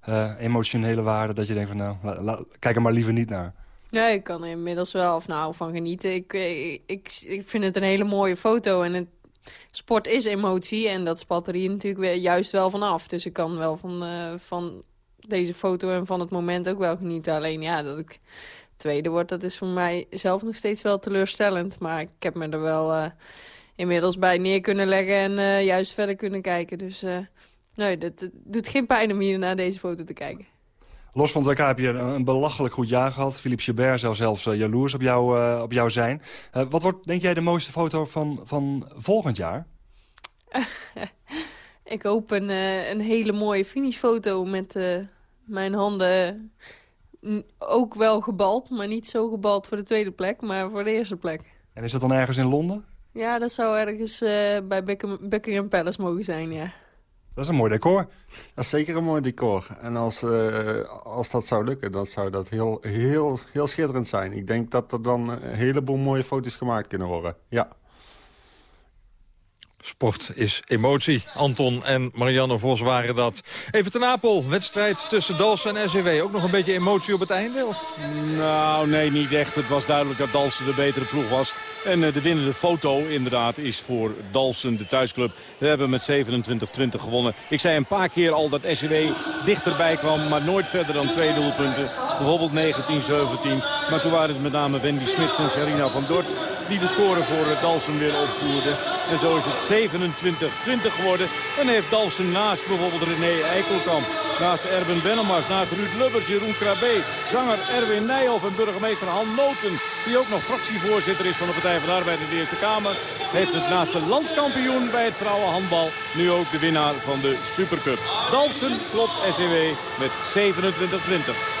eh, emotionele waarde dat je denkt van nou, kijk er maar liever niet naar? Nee, ik kan er inmiddels wel of nou van genieten. Ik, eh, ik, ik, vind het een hele mooie foto en het, sport is emotie en dat spat er hier natuurlijk weer juist wel van af. Dus ik kan wel van, eh, van deze foto en van het moment ook wel genieten. Alleen ja, dat ik tweede word, dat is voor mij zelf nog steeds wel teleurstellend. Maar ik heb me er wel inmiddels bij neer kunnen leggen en juist verder kunnen kijken. Dus nee, dat, het doet geen pijn om hier naar deze foto te kijken. Los van het WK heb je een, belachelijk goed jaar gehad. Philippe Gilbert zou zelfs eh, jaloers op jou, eh, op jou zijn. Eh, wat wordt, denk jij, de mooiste foto van, van volgend jaar? Ik hoop een, een hele mooie finishfoto met mijn handen ook wel gebald. Maar niet zo gebald voor de tweede plek, maar voor de eerste plek. En is dat dan ergens in Londen? Ja, dat zou ergens bij Buckingham Palace mogen zijn, ja. Dat is een mooi decor. Dat is zeker een mooi decor. En als, eh, als dat zou lukken, dan zou dat heel, heel, heel schitterend zijn. Ik denk dat er dan een heleboel mooie foto's gemaakt kunnen worden. Ja. Sport is emotie. Anton en Marianne Vos waren dat. Even ten Apel, wedstrijd tussen Dalsen en SCW. Ook nog een beetje emotie op het einde? Of? Nou, nee, niet echt. Het was duidelijk dat Dalsen de betere ploeg was. En eh, de winnende foto inderdaad is voor Dalsen, de thuisclub. We hebben met 27-20 gewonnen. Ik zei een paar keer al dat SCW dichterbij kwam, maar nooit verder dan twee doelpunten. Bijvoorbeeld 19-17. Maar toen waren het met name Wendy Smits en Sarina van Dort die de score voor eh, Dalsen weer opvoerden. En zo is het 27-20 geworden. En heeft Dalsen naast bijvoorbeeld René Eikelkamp, naast Erben Wennemars, naast Ruud Lubbers, Jeroen Krabbe, zanger Erwin Nijhoff en burgemeester Han Noten, die ook nog fractievoorzitter is van de Partij van de Arbeid in de Eerste Kamer, heeft het naast de landskampioen bij het vrouwenhandbal nu ook de winnaar van de Supercup. Dalsen klopt SCW met 27-20.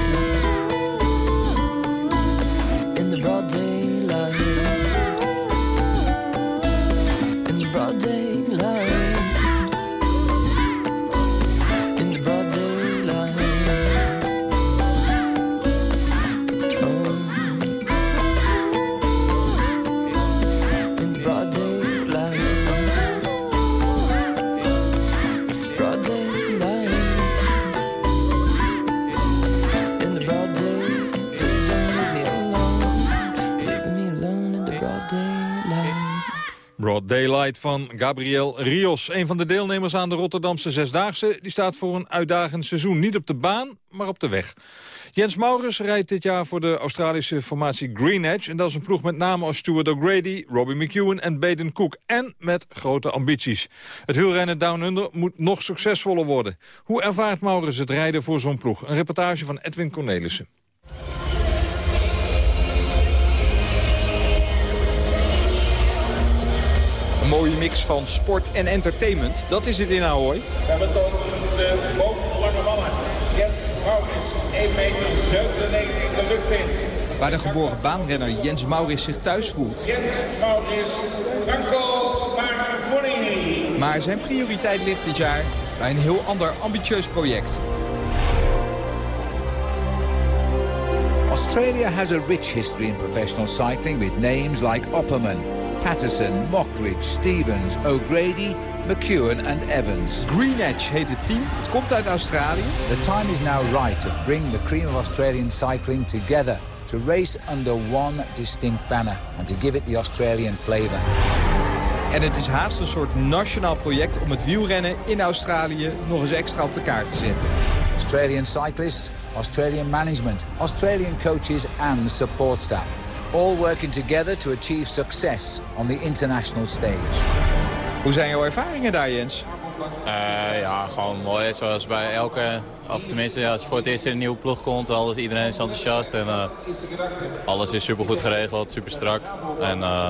Daylight van Gabriel Rios. Een van de deelnemers aan de Rotterdamse Zesdaagse... die staat voor een uitdagend seizoen. Niet op de baan, maar op de weg. Jens Maurus rijdt dit jaar voor de Australische formatie Green Edge. En dat is een ploeg met namen als Stuart O'Grady, Robbie McEwen en Baden Cook. En met grote ambities. Het wielrennen Down Under moet nog succesvoller worden. Hoe ervaart Maurus het rijden voor zo'n ploeg? Een reportage van Edwin Cornelissen. Mooie mix van sport en entertainment, dat is het in Ahoy. We hebben het over de bovenlange mannen. Jens Maurits, 1 meter 97 de lucht in. Waar de geboren baanrenner Jens Maurits zich thuis voelt. Jens Maurits, Franco Marfoni. Maar zijn prioriteit ligt dit jaar bij een heel ander ambitieus project. Australia has a rich history in professional cycling with names like Opperman, Patterson, Mockridge, Stevens, O'Grady, McEwen and Evans. Green Edge heet het team. Het komt uit Australië. The time is now right to bring the cream of Australian cycling together to race under one distinct banner and to give it the Australian flavour. En het is haast een soort nationaal project om het wielrennen in Australië nog eens extra op de kaart te zetten. Australian cyclists, Australian management, Australian coaches and support staff. All working together to achieve success on the international stage. Hoe zijn jouw ervaringen daar, Jens? Eh, ja, gewoon mooi. Zoals bij elke, of tenminste ja, als je voor het eerst in een nieuwe ploeg komt, alles, iedereen is enthousiast. En eh, alles is super goed geregeld, super strak. En eh,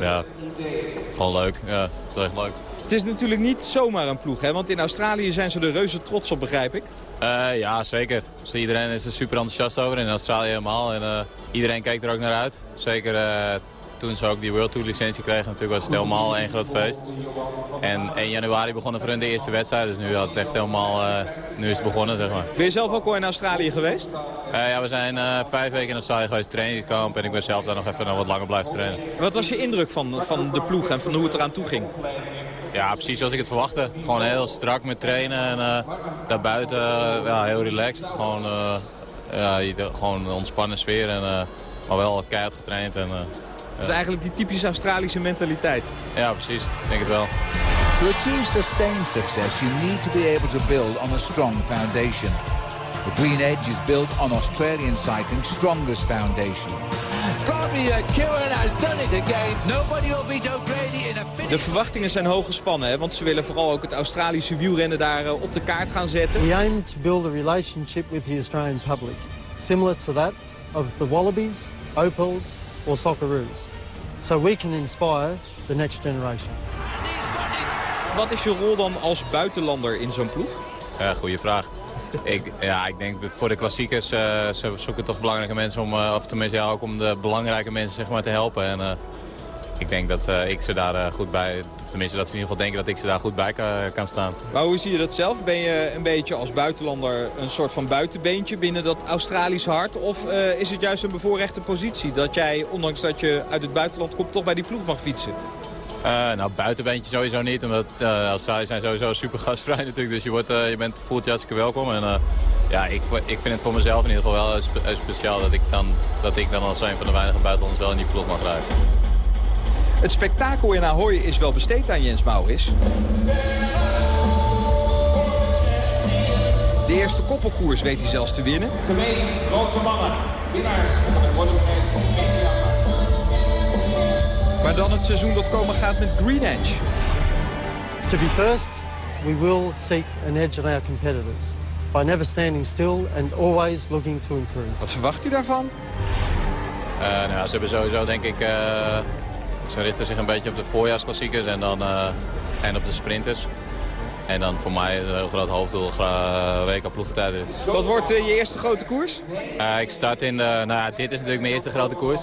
ja, het is gewoon leuk. Ja, het is echt leuk. Het is natuurlijk niet zomaar een ploeg, hè? want in Australië zijn ze er reuze trots op, begrijp ik. Eh, ja, zeker. Dus iedereen is er super enthousiast over, in Australië helemaal. En eh, iedereen kijkt er ook naar uit. Zeker eh, toen ze ook die World Tour licentie kregen, natuurlijk was het helemaal één groot feest. En 1 januari begonnen voor hun de eerste wedstrijd, dus nu, had het echt helemaal, eh, nu is het begonnen, zeg maar. Ben je zelf ook al in Australië geweest? Eh, ja, we zijn vijf weken in Australië geweest, trainingkamp. En ik ben zelf daar nog even nog wat langer blijven trainen. Wat was je indruk van, van de ploeg en van hoe het eraan toe ging? Ja, precies zoals ik het verwachtte. Gewoon heel strak met trainen en daarbuiten ja, heel relaxed. Gewoon, ja, gewoon een ontspannen sfeer. En, eh, maar wel keihard getraind. En, eh, Dus eigenlijk die typische Australische mentaliteit. ja, precies. Ik denk het wel. To achieve sustained success, you need to be able to build on a strong foundation. The Green Edge is built on Australian cycling's strongest foundation. Bobby Kieran has done it again. Nobody will beat O'Grady in a finish. De verwachtingen zijn hoog gespannen, hè? want ze willen vooral ook het Australische wielrennen daar eh, op de kaart gaan zetten. We aim to build a relationship with the Australian public, similar to that of the Wallabies, Opals or Socceroos, so we can inspire the next generation. Wat is je rol dan als buitenlander in zo'n ploeg? Ja, goede vraag. Ik, ja, ik denk voor de klassiekers eh, ze zoeken toch belangrijke mensen om, eh, of tenminste ja, ook om de belangrijke mensen zeg maar, te helpen. En, eh, ik denk dat ik ze daar goed bij, of tenminste dat ze in ieder geval denken dat ik ze daar goed bij kan, staan. Maar hoe zie je dat zelf? Ben je een beetje als buitenlander een soort van buitenbeentje binnen dat Australisch hart? Of is het juist een bevoorrechte positie dat jij, ondanks dat je uit het buitenland komt, toch bij die ploeg mag fietsen? Eh, nou, buitenbeentje sowieso niet, omdat uh, Australiërs zijn sowieso super gastvrij natuurlijk. Dus je, wordt, eh, je bent, voelt je hartstikke welkom. En eh, ja, ik, ik vind het voor mezelf in ieder geval wel eh, spe- eh, speciaal dat ik, dan, dat ik dan als een van de weinige buitenlanders wel in die ploeg mag rijden. Het spektakel in Ahoy is wel besteed aan Jens Maurits. De eerste koppelkoers weet hij zelfs te winnen. Twee grote mannen, winnaars van de Media. Maar dan het seizoen dat komen gaat met Green Edge. To be first, we will seek an edge on our competitors by never standing still and always looking to improve. Wat verwacht u daarvan? Eh, nou, ja, ze hebben sowieso denk ik, eh, ze richten zich een beetje op de voorjaarsklassiekers en, dan, eh, en op de sprinters. En dan voor mij is een heel groot hoofddoel uh, WK ploegentijdrit. Wat wordt eh, je eerste grote koers? Eh, ik start in de, nou ja, dit is natuurlijk mijn eerste grote koers.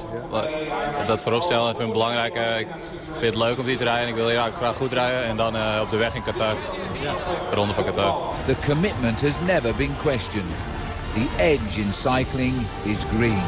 Dat vooropstellen vind ik belangrijk. Eh, ik vind het leuk om die te rijden. Ik wil hier graag goed rijden. En dan eh, op de weg in Qatar. De ronde van Qatar. The commitment has never been questioned. The edge in cycling is green.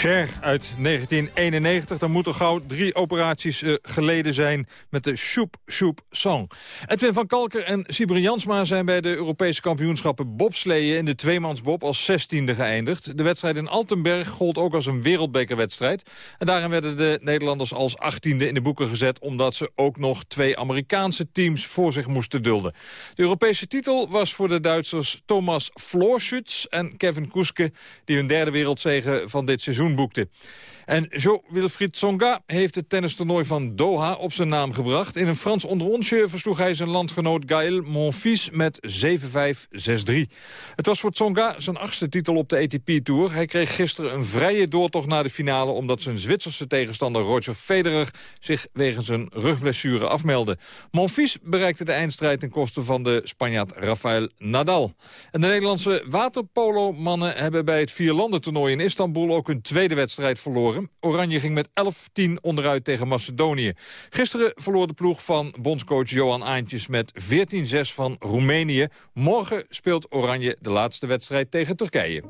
Cher uit 1991. Dan moeten gauw drie operaties eh, geleden zijn met de Shoep Shoep Song. Edwin van Kalker en Sibri Jansma zijn bij de Europese kampioenschappen bobsleeën in de tweemansbob als zestiende geëindigd. De wedstrijd in Altenberg gold ook als een wereldbekerwedstrijd. En daarin werden de Nederlanders als achttiende in de boeken gezet... omdat ze ook nog twee Amerikaanse teams voor zich moesten dulden. De Europese titel was voor de Duitsers Thomas Florschütz en Kevin Kuske... die hun derde wereldzege van dit seizoen boekte. En Jo-Wilfried Tsonga heeft het tennistoernooi van Doha op zijn naam gebracht. In een Frans onderonsje versloeg hij zijn landgenoot Gaël Monfils met 7-5, 6-3. Het was voor Tsonga zijn achtste titel op de ATP-tour. Hij kreeg gisteren een vrije doortocht naar de finale... omdat zijn Zwitserse tegenstander Roger Federer zich wegens een rugblessure afmeldde. Monfils bereikte de eindstrijd ten koste van de Spanjaard Rafael Nadal. En de Nederlandse waterpolo-mannen hebben bij het vierlandentoernooi in Istanbul... ook hun tweede wedstrijd verloren. Oranje ging met 11-10 onderuit tegen Macedonië. Gisteren verloor de ploeg van bondscoach Johan Aantjes met 14-6 van Roemenië. Morgen speelt Oranje de laatste wedstrijd tegen Turkije.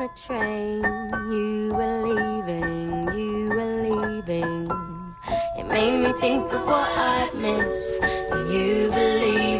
On a train, you were leaving, you were leaving. It made me think of what I'd miss. You believe it,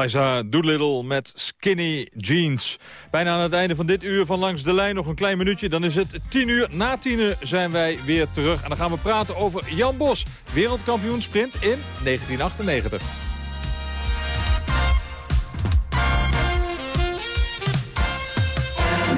Eliza Doolittle met Skinny Jeans. Bijna aan het einde van dit uur van Langs de Lijn. Nog een klein minuutje, dan is het 10 uur. Na 10 uur zijn wij weer terug. En dan gaan we praten over Jan Bos. Wereldkampioen sprint in 1998.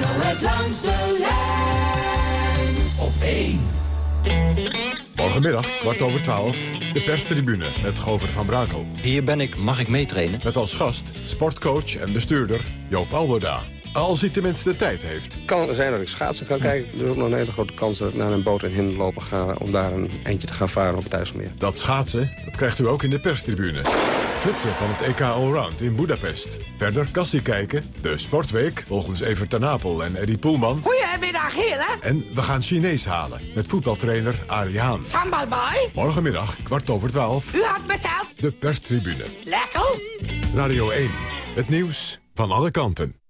NOS langs de lijn op 1. Morgenmiddag, kwart over twaalf, de perstribune met Govert van Brakel. Hier ben ik, mag ik meetrainen? Met als gast sportcoach en bestuurder Joop Alboda. Als hij tenminste de tijd heeft. Het kan zijn dat ik schaatsen kan kijken. Er is ook nog een hele grote kans dat ik naar een boot in hinderlopen ga... om daar een eindje te gaan varen op het IJsselmeer. Dat schaatsen, dat krijgt u ook in de perstribune. flitsen van het EK Allround in Budapest. Verder kassie kijken, de Sportweek volgens Evert ten Apel en Eddie Poelman. Goedemiddag, heren. En we gaan Chinees halen met voetbaltrainer Arie Haan. Sambal boy. Morgenmiddag, kwart over twaalf, U had besteld. de perstribune. Lekker. Radio 1, het nieuws van alle kanten.